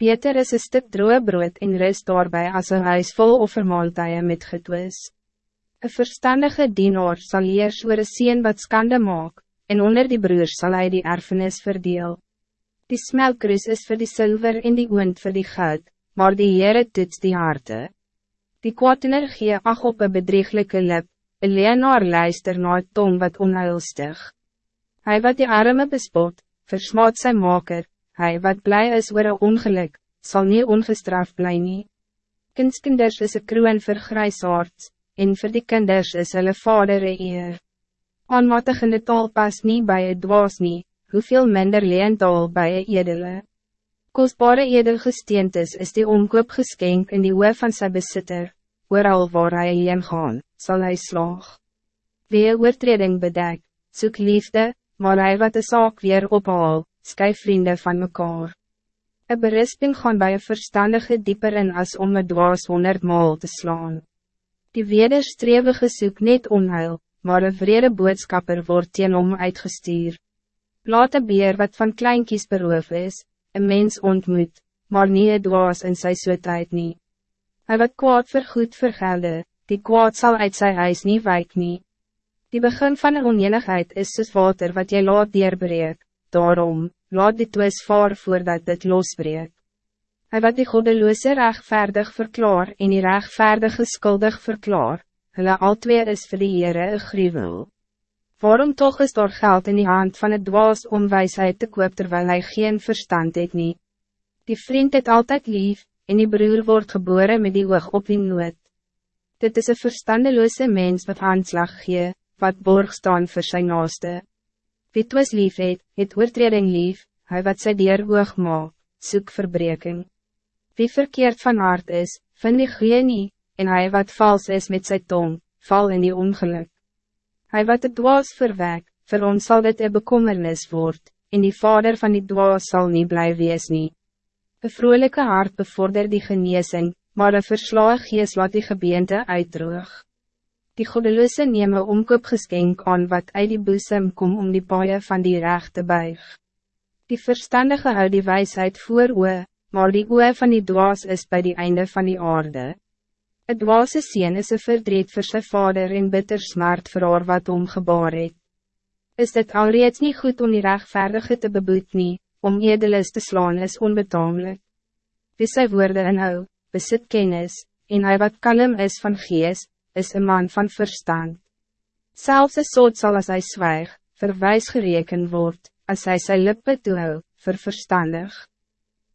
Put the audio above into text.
Beter is een stuk droge brood en rust daarbij als een huis vol offermaaltuie met getwis. Een verstandige dienaar zal eers oor een sien wat skande maak, en onder die broers zal hij die erfenis verdeel. Die smelkruis is voor die zilver en die oond voor die goud, maar die Heere toets die harte. Die kwaadtener gee ag op een bedrieglijke lip, een leenaar luister na tong wat onheilstig. Hij wat die arme bespot, versmaat zijn maker, hij wat blij is oor een ongeluk, zal niet ongestraft blij nie. Kindskinders is een kroon vir grijsaards, en vir die kinders is hulle vader een eer. Aanmatigende taal pas niet bij het dwaas nie, hoeveel minder leentaal bij een edele. Kostbare edelgesteentes is die omkoop geskenk in die hoof van zijn bezitter, al waar hij heen gaan, zal hij slaag. Wie een oortreding bedek, zoek liefde, maar hij wat de zaak weer ophaal, skui vrienden van mekaar. Een berisping gaan bij een verstandige dieper in as om het dwaas honderd maal te slaan. Die wederstrewige soek net onheil, maar een vrede boodskapper wordt teen om uitgestuur. Laat een beer wat van kleinkies beroof is, een mens ontmoet, maar nie een dwaas in sy soetijd nie. Hy wat kwaad vir goed vergelde, die kwaad zal uit sy huis nie wijk nie. Die begin van een onenigheid is soos water wat jy laat deurbreek, daarom, laat die twis vaar voordat dit losbreek. Hij wat die goddeloze rechtvaardig verklaar en die rechtvaardige skuldig verklaar, hulle al twee is vir die Heere een gruwel. Waarom toch is daar geld in die hand van het dwaas om wijsheid te koop terwijl hij geen verstand het nie? Die vriend het altijd lief, en die broer wordt geboren met die oog op die nood. Dit is een verstandeloze mens wat aanslag gee, wat borg staan voor zijn naaste. Wie twis lief het, het oortreding lief, hy wat sy dier hoog maak, soek verbreking. Wie verkeerd van aard is, vind die goeie nie, en hij wat vals is met zijn tong, val in die ongeluk. Hij wat het dwaas verwek, vir ons sal dit een bekommernis word, en die vader van die dwaas zal niet blij wees nie. Een vrolijke hart bevorder die geneesing, maar een verslaag gees laat die gebeente uitdroog. Die goddeloze neem een omkoopgeskenk aan wat uit die boesem kom om die paaie van die recht te buig. Die verstandige hou die wijsheid voor oe, maar die oe van die dwaas is bij die einde van die aarde. Het dwaase sien is een verdriet voor zijn vader en bitter smart vir haar wat omgebaar het. Is dit alreeds niet goed om die rechtvaardige te beboet nie, om edelis te slaan is onbetamelijk. Wie sy woorde inhou, besit kennis, en hij wat kalm is van geest, is een man van verstand. Zelfs een soort zal als hij zwijg, verwijs gereken wordt, als hij zijn lippen toehou, ververstandig.